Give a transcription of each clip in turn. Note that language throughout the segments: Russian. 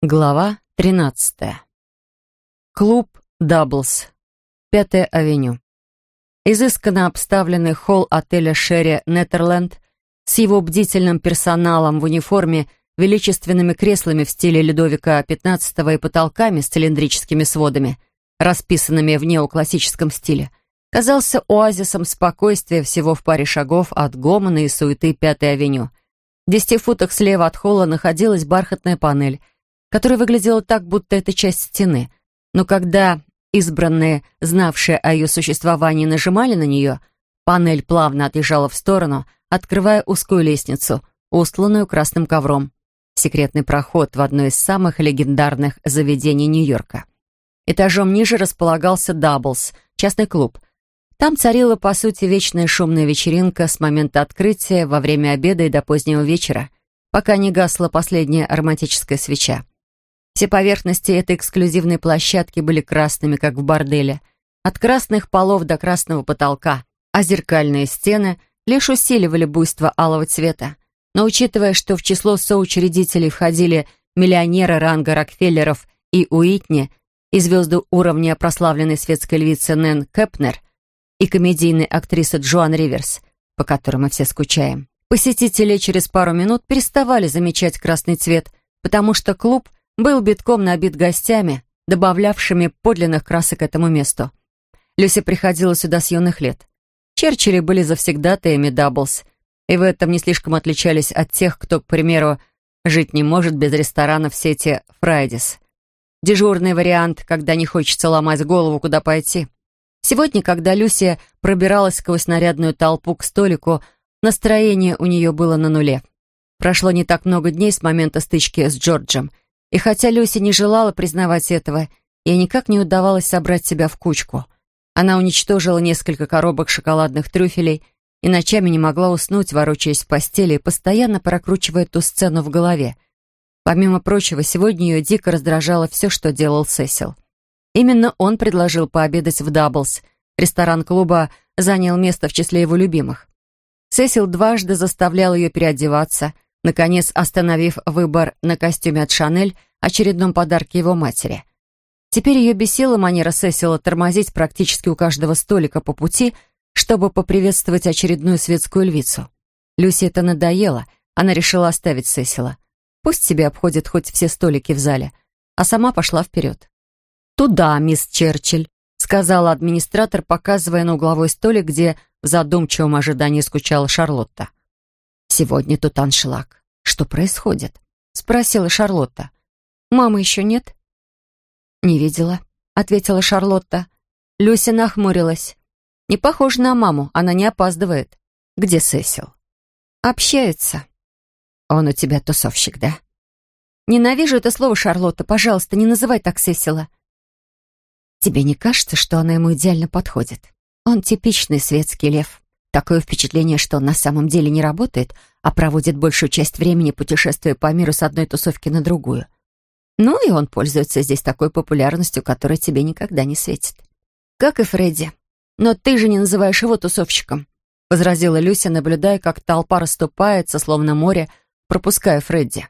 Глава 13. Клуб «Даблс». Пятая авеню. Изысканно обставленный холл отеля «Шерри Неттерленд» с его бдительным персоналом в униформе, величественными креслами в стиле Людовика XV и потолками с цилиндрическими сводами, расписанными в неоклассическом стиле, казался оазисом спокойствия всего в паре шагов от гомона и суеты Пятой авеню. В десяти футах слева от холла находилась бархатная панель — которая выглядела так, будто это часть стены. Но когда избранные, знавшие о ее существовании, нажимали на нее, панель плавно отъезжала в сторону, открывая узкую лестницу, устланную красным ковром. Секретный проход в одно из самых легендарных заведений Нью-Йорка. Этажом ниже располагался «Даблс», частный клуб. Там царила, по сути, вечная шумная вечеринка с момента открытия, во время обеда и до позднего вечера, пока не гасла последняя ароматическая свеча. Все поверхности этой эксклюзивной площадки были красными, как в борделе. От красных полов до красного потолка, а зеркальные стены лишь усиливали буйство алого цвета. Но учитывая, что в число соучредителей входили миллионеры ранга Рокфеллеров и Уитни, и звезды уровня прославленной светской львицы Нэн Кэпнер, и комедийной актрисы Джоан Риверс, по которой мы все скучаем, посетители через пару минут переставали замечать красный цвет, потому что клуб был битком набит гостями, добавлявшими подлинных красок этому месту. Люси приходила сюда с юных лет. Черчилли были завсегдатаями Даблс, и в этом не слишком отличались от тех, кто, к примеру, жить не может без ресторанов сети «Фрайдис». Дежурный вариант, когда не хочется ломать голову, куда пойти. Сегодня, когда Люся пробиралась сквозь нарядную толпу к столику, настроение у нее было на нуле. Прошло не так много дней с момента стычки с Джорджем — и хотя Люся не желала признавать этого, ей никак не удавалось собрать себя в кучку. Она уничтожила несколько коробок шоколадных трюфелей и ночами не могла уснуть, ворочаясь в постели и постоянно прокручивая ту сцену в голове. Помимо прочего, сегодня ее дико раздражало все, что делал Сесил. Именно он предложил пообедать в Даблс. Ресторан клуба занял место в числе его любимых. Сесил дважды заставлял ее переодеваться — наконец остановив выбор на костюме от «Шанель», очередном подарке его матери. Теперь ее бесила манера Сесила тормозить практически у каждого столика по пути, чтобы поприветствовать очередную светскую львицу. Люси это надоело, она решила оставить Сесила. Пусть себе обходит хоть все столики в зале, а сама пошла вперед. «Туда, мисс Черчилль», — сказала администратор, показывая на угловой столик, где в задумчивом ожидании скучала Шарлотта. «Сегодня тут аншлаг. Что происходит?» — спросила Шарлотта. «Мамы еще нет?» «Не видела», — ответила Шарлотта. Люся нахмурилась. «Не похоже на маму, она не опаздывает». «Где Сесил?» «Общается». «Он у тебя тусовщик, да?» «Ненавижу это слово, Шарлотта. Пожалуйста, не называй так Сесила». «Тебе не кажется, что она ему идеально подходит? Он типичный светский лев. Такое впечатление, что он на самом деле не работает, а проводит большую часть времени, путешествуя по миру с одной тусовки на другую. Ну и он пользуется здесь такой популярностью, которая тебе никогда не светит. Как и Фредди. Но ты же не называешь его тусовщиком, возразила Люся, наблюдая, как толпа расступается, словно море, пропуская Фредди.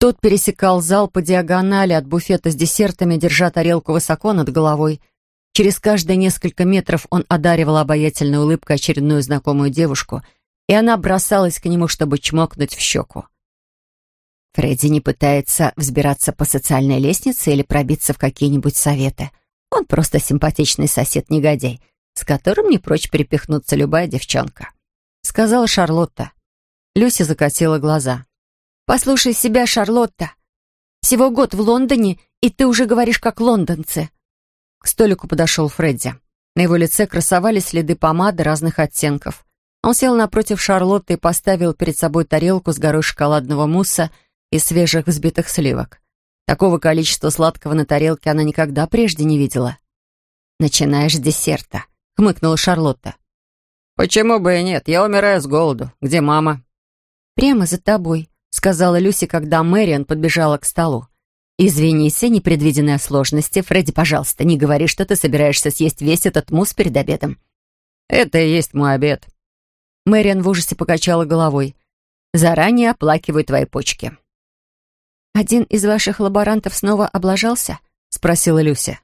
Тот пересекал зал по диагонали от буфета с десертами, держа тарелку высоко над головой — Через каждые несколько метров он одаривал обаятельной улыбкой очередную знакомую девушку, и она бросалась к нему, чтобы чмокнуть в щеку. Фредди не пытается взбираться по социальной лестнице или пробиться в какие-нибудь советы. Он просто симпатичный сосед-негодяй, с которым не прочь перепихнуться любая девчонка. Сказала Шарлотта. Люся закатила глаза. «Послушай себя, Шарлотта. Всего год в Лондоне, и ты уже говоришь как лондонцы. К столику подошел Фредди. На его лице красовались следы помады разных оттенков. Он сел напротив Шарлотты и поставил перед собой тарелку с горой шоколадного мусса и свежих взбитых сливок. Такого количества сладкого на тарелке она никогда прежде не видела. «Начинаешь с десерта», — хмыкнула Шарлотта. «Почему бы и нет? Я умираю с голоду. Где мама?» «Прямо за тобой», — сказала Люси, когда Мэриан подбежала к столу. «Извинись, непредвиденные сложности. Фредди, пожалуйста, не говори, что ты собираешься съесть весь этот мусс перед обедом». «Это и есть мой обед». Мэриан в ужасе покачала головой. «Заранее оплакиваю твои почки». «Один из ваших лаборантов снова облажался?» — спросила Люся.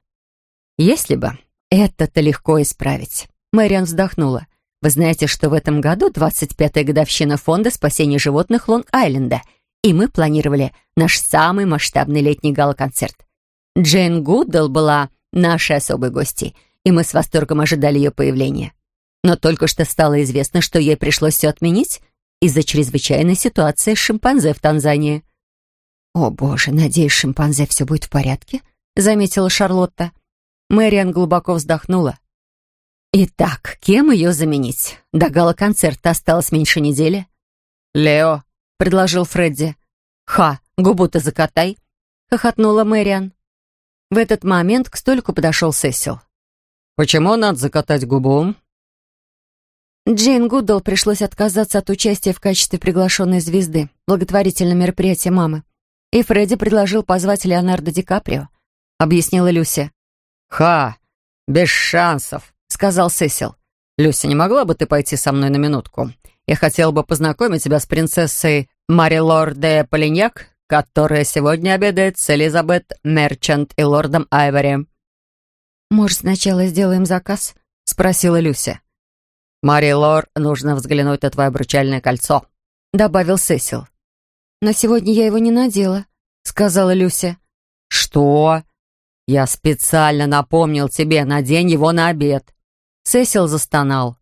«Если бы. Это-то легко исправить». Мэриан вздохнула. «Вы знаете, что в этом году 25-я годовщина фонда спасения животных Лонг-Айленда, и мы планировали наш самый масштабный летний гала-концерт. Джейн Гуддл была нашей особой гостьей, и мы с восторгом ожидали ее появления. Но только что стало известно, что ей пришлось все отменить из-за чрезвычайной ситуации с шимпанзе в Танзании. «О, боже, надеюсь, шимпанзе все будет в порядке», — заметила Шарлотта. Мэриан глубоко вздохнула. «Итак, кем ее заменить? До гала-концерта осталось меньше недели». «Лео», — предложил Фредди. «Ха, губу-то закатай», — хохотнула Мэриан. В этот момент к столику подошел Сесил. «Почему надо закатать губу?» Джейн Гуддл пришлось отказаться от участия в качестве приглашенной звезды, благотворительном мероприятии мамы. И Фредди предложил позвать Леонардо Ди Каприо, объяснила Люся. «Ха! Без шансов!» — сказал Сесил. «Люся, не могла бы ты пойти со мной на минутку? Я хотел бы познакомить тебя с принцессой Мари Лор де Полиньяк, которая сегодня обедает с Элизабет Мерчант и лордом Айвори». «Может, сначала сделаем заказ?» — спросила Люся. «Мари Лор, нужно взглянуть на твое обручальное кольцо», — добавил Сесил. «Но сегодня я его не надела», — сказала Люся. «Что? Я специально напомнил тебе, надень его на обед». Сесил застонал.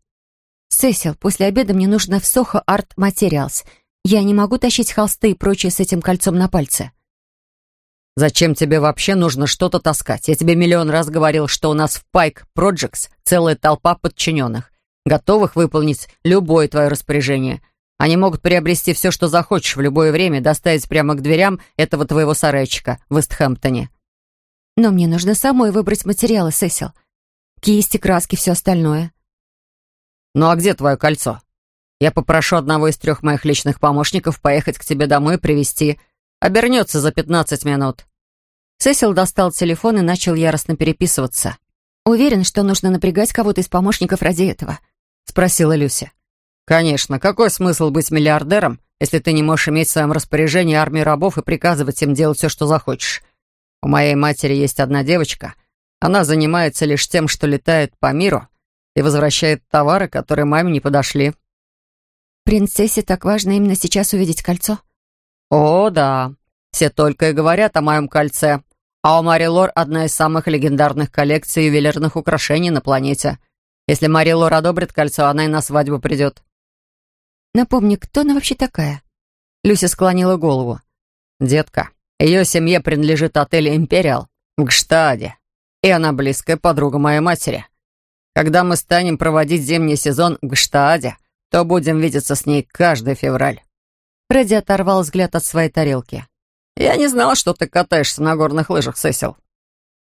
«Сесил, после обеда мне нужно в Сохо Арт Материалс. Я не могу тащить холсты и прочее с этим кольцом на пальце». «Зачем тебе вообще нужно что-то таскать? Я тебе миллион раз говорил, что у нас в Пайк Projects целая толпа подчиненных, готовых выполнить любое твое распоряжение. Они могут приобрести все, что захочешь в любое время, доставить прямо к дверям этого твоего сарайчика в Вестхэмптоне». «Но мне нужно самой выбрать материалы, Сесил. Кисти, краски, все остальное». «Ну а где твое кольцо? Я попрошу одного из трех моих личных помощников поехать к тебе домой и привезти. Обернется за пятнадцать минут». Сесил достал телефон и начал яростно переписываться. «Уверен, что нужно напрягать кого-то из помощников ради этого?» — спросила Люся. «Конечно. Какой смысл быть миллиардером, если ты не можешь иметь в своем распоряжении армию рабов и приказывать им делать все, что захочешь? У моей матери есть одна девочка. Она занимается лишь тем, что летает по миру и возвращает товары, которые маме не подошли. «Принцессе так важно именно сейчас увидеть кольцо?» «О, да. Все только и говорят о моем кольце. А у Мари Лор одна из самых легендарных коллекций ювелирных украшений на планете. Если Мари Лор одобрит кольцо, она и на свадьбу придет». «Напомни, кто она вообще такая?» Люся склонила голову. «Детка, ее семье принадлежит отель «Империал» в Гштаде, и она близкая подруга моей матери. Когда мы станем проводить зимний сезон в Гштаде, то будем видеться с ней каждый февраль». Фредди оторвал взгляд от своей тарелки. «Я не знал, что ты катаешься на горных лыжах, Сесил.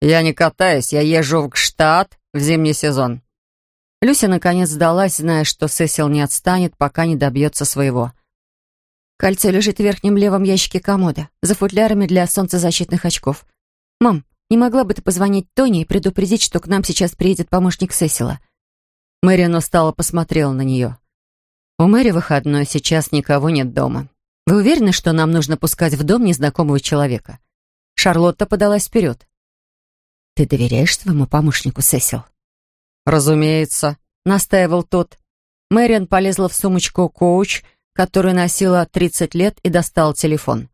Я не катаюсь, я езжу в Гштад в зимний сезон». Люся наконец сдалась, зная, что Сесил не отстанет, пока не добьется своего. «Кольцо лежит в верхнем левом ящике комода, за футлярами для солнцезащитных очков. Мам, не могла бы ты позвонить Тони и предупредить, что к нам сейчас приедет помощник Сесила?» Мэриан устало посмотрела на нее. «У Мэри выходной, сейчас никого нет дома. Вы уверены, что нам нужно пускать в дом незнакомого человека?» Шарлотта подалась вперед. «Ты доверяешь своему помощнику, Сесил?» «Разумеется», — настаивал тот. Мэриан полезла в сумочку «Коуч», которую носила 30 лет, и достал телефон.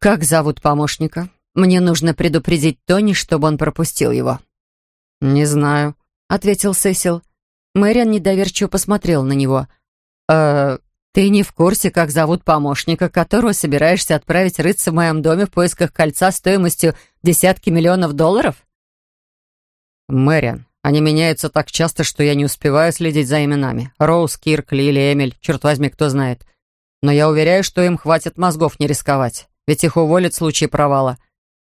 «Как зовут помощника? Мне нужно предупредить Тони, чтобы он пропустил его». «Не знаю», — ответил Сесил. Мэриан недоверчиво посмотрел на него. «Э, ты не в курсе, как зовут помощника, которого собираешься отправить рыться в моем доме в поисках кольца стоимостью десятки миллионов долларов?» «Мэриан, они меняются так часто, что я не успеваю следить за именами. Роуз, Кирк, Лили, Эмиль, черт возьми, кто знает. Но я уверяю, что им хватит мозгов не рисковать, ведь их уволят в случае провала.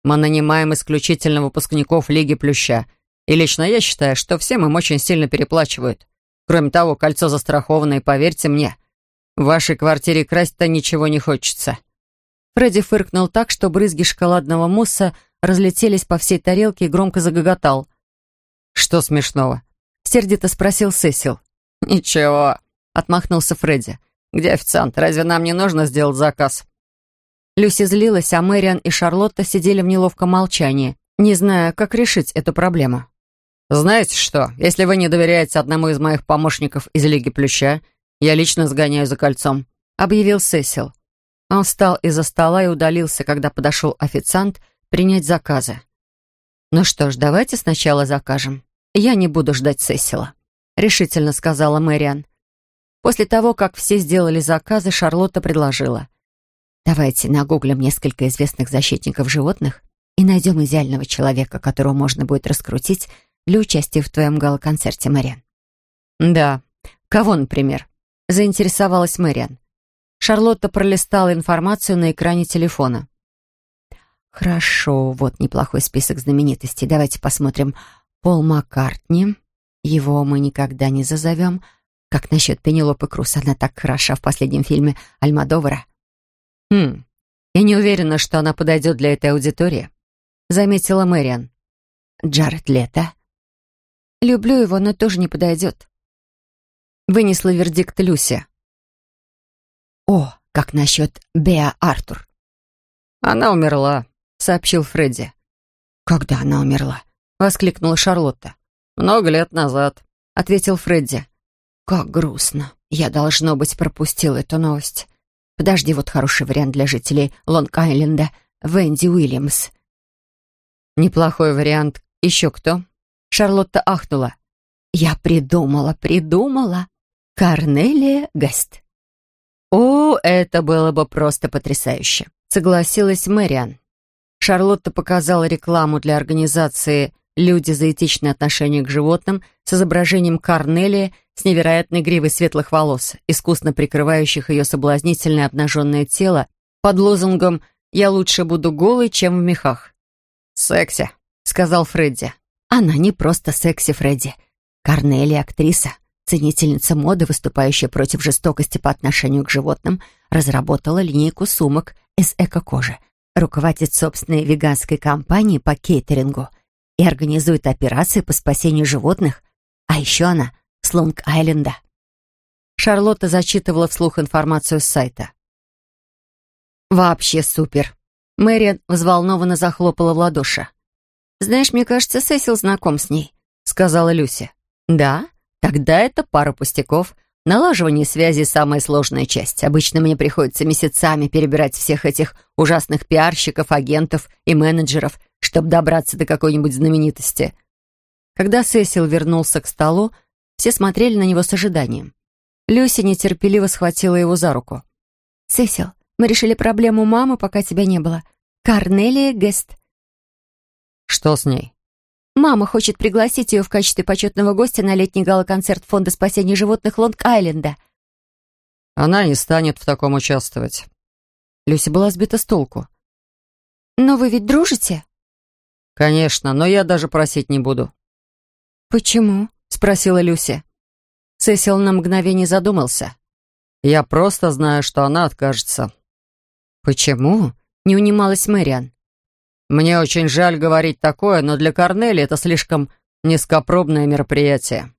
Мы нанимаем исключительно выпускников Лиги Плюща — и лично я считаю, что всем им очень сильно переплачивают. Кроме того, кольцо застраховано, и поверьте мне, в вашей квартире красть-то ничего не хочется». Фредди фыркнул так, что брызги шоколадного мусса разлетелись по всей тарелке и громко загоготал. «Что смешного?» — сердито спросил Сесил. «Ничего», — отмахнулся Фредди. «Где официант? Разве нам не нужно сделать заказ?» Люси злилась, а Мэриан и Шарлотта сидели в неловком молчании, не зная, как решить эту проблему. «Знаете что, если вы не доверяете одному из моих помощников из Лиги Плюща, я лично сгоняю за кольцом», — объявил Сесил. Он встал из-за стола и удалился, когда подошел официант принять заказы. «Ну что ж, давайте сначала закажем. Я не буду ждать Сесила», — решительно сказала Мэриан. После того, как все сделали заказы, Шарлотта предложила. Давайте нагуглим несколько известных защитников животных и найдем идеального человека, которого можно будет раскрутить для участия в твоем гала-концерте, Мэриан. Да. Кого, например? Заинтересовалась Мэриан. Шарлотта пролистала информацию на экране телефона. Хорошо, вот неплохой список знаменитостей. Давайте посмотрим. Пол Маккартни. Его мы никогда не зазовем. Как насчет Пенелопы Круз? Она так хороша в последнем фильме Альмадовара. «Хм, я не уверена, что она подойдет для этой аудитории», — заметила Мэриан. «Джаред Лето». «Люблю его, но тоже не подойдет». Вынесла вердикт Люся. «О, как насчет Беа Артур?» «Она умерла», — сообщил Фредди. «Когда она умерла?» — воскликнула Шарлотта. «Много лет назад», — ответил Фредди. «Как грустно. Я, должно быть, пропустил эту новость. Подожди, вот хороший вариант для жителей Лонг-Айленда. Венди Уильямс. Неплохой вариант. Еще кто? Шарлотта ахнула. Я придумала, придумала. Корнелия Гест. О, это было бы просто потрясающе. Согласилась Мэриан. Шарлотта показала рекламу для организации «Люди за этичное отношение к животным» с изображением Корнелии с невероятной гривой светлых волос, искусно прикрывающих ее соблазнительное обнаженное тело под лозунгом «Я лучше буду голой, чем в мехах». «Секси», — сказал Фредди. «Она не просто секси, Фредди. Корнелия — актриса, ценительница моды, выступающая против жестокости по отношению к животным, разработала линейку сумок из эко-кожи, руководит собственной веганской компанией по кейтерингу и организует операции по спасению животных. А еще она — с Лонг-Айленда. Шарлотта зачитывала вслух информацию с сайта. «Вообще супер!» Мэриан взволнованно захлопала в ладоши. «Знаешь, мне кажется, Сесил знаком с ней», — сказала Люся. «Да? Тогда это пара пустяков. Налаживание связи — самая сложная часть. Обычно мне приходится месяцами перебирать всех этих ужасных пиарщиков, агентов и менеджеров, чтобы добраться до какой-нибудь знаменитости». Когда Сесил вернулся к столу, все смотрели на него с ожиданием. Люси нетерпеливо схватила его за руку. «Сесил, мы решили проблему мамы, пока тебя не было. Корнелия Гест». «Что с ней?» «Мама хочет пригласить ее в качестве почетного гостя на летний гала-концерт Фонда спасения животных Лонг-Айленда». «Она не станет в таком участвовать». Люси была сбита с толку. «Но вы ведь дружите?» «Конечно, но я даже просить не буду». «Почему?» спросила Люся. Сесил на мгновение задумался. «Я просто знаю, что она откажется». «Почему?» — не унималась Мэриан. «Мне очень жаль говорить такое, но для Корнели это слишком низкопробное мероприятие».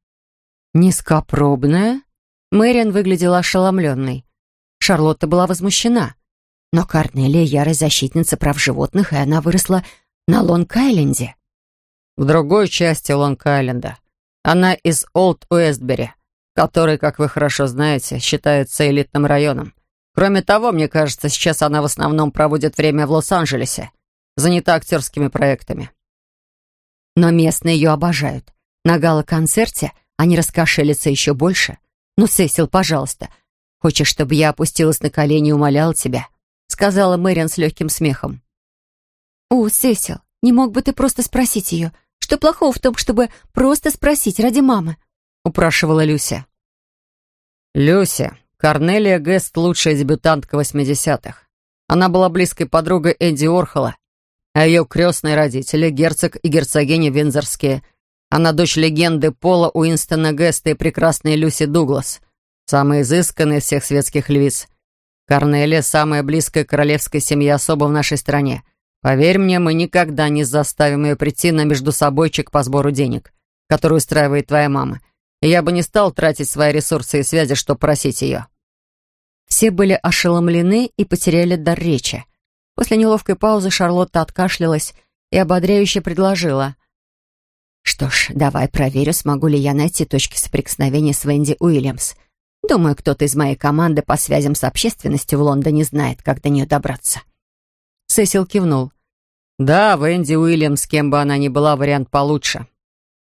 «Низкопробное?» Мэриан выглядела ошеломленной. Шарлотта была возмущена. Но Корнелия — ярая защитница прав животных, и она выросла на Лонг-Айленде. «В другой части Лонг-Айленда. Она из Олд-Уэстбери, который, как вы хорошо знаете, считается элитным районом. Кроме того, мне кажется, сейчас она в основном проводит время в Лос-Анджелесе, занята актерскими проектами. Но местные ее обожают. На гала-концерте они раскошелятся еще больше. Ну, Сесил, пожалуйста, хочешь, чтобы я опустилась на колени и умоляла тебя?» сказала Мэриан с легким смехом. «О, Сесил, не мог бы ты просто спросить ее, что плохого в том, чтобы просто спросить ради мамы?» — упрашивала Люся. «Люся, Корнелия Гест — лучшая дебютантка 80-х. Она была близкой подругой Эдди Орхола, а ее крестные родители — герцог и герцогиня Винзорские. Она дочь легенды Пола Уинстона Геста и прекрасной Люси Дуглас, самая изысканная из всех светских львиц. Корнелия — самая близкая королевская семья особо в нашей стране — Поверь мне, мы никогда не заставим ее прийти на междусобойчик по сбору денег, который устраивает твоя мама. И я бы не стал тратить свои ресурсы и связи, чтобы просить ее». Все были ошеломлены и потеряли дар речи. После неловкой паузы Шарлотта откашлялась и ободряюще предложила. «Что ж, давай проверю, смогу ли я найти точки соприкосновения с Венди Уильямс. Думаю, кто-то из моей команды по связям с общественностью в Лондоне знает, как до нее добраться». Сесил кивнул. «Да, Венди Уильямс, кем бы она ни была, вариант получше.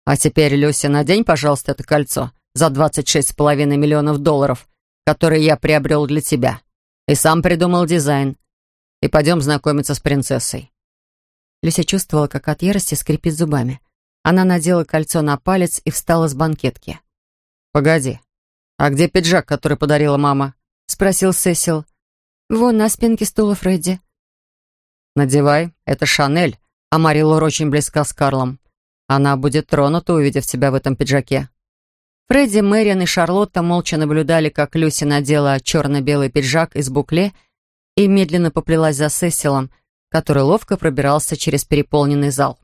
А теперь, Люся, надень, пожалуйста, это кольцо за двадцать шесть с половиной миллионов долларов, которые я приобрел для тебя. И сам придумал дизайн. И пойдем знакомиться с принцессой». Люся чувствовала, как от ярости скрипит зубами. Она надела кольцо на палец и встала с банкетки. «Погоди, а где пиджак, который подарила мама?» — спросил Сесил. «Вон на спинке стула Фредди». «Надевай, это Шанель, а Мари Лор очень близка с Карлом. Она будет тронута, увидев тебя в этом пиджаке». Фредди, Мэриан и Шарлотта молча наблюдали, как Люси надела черно-белый пиджак из букле и медленно поплелась за Сесилом, который ловко пробирался через переполненный зал.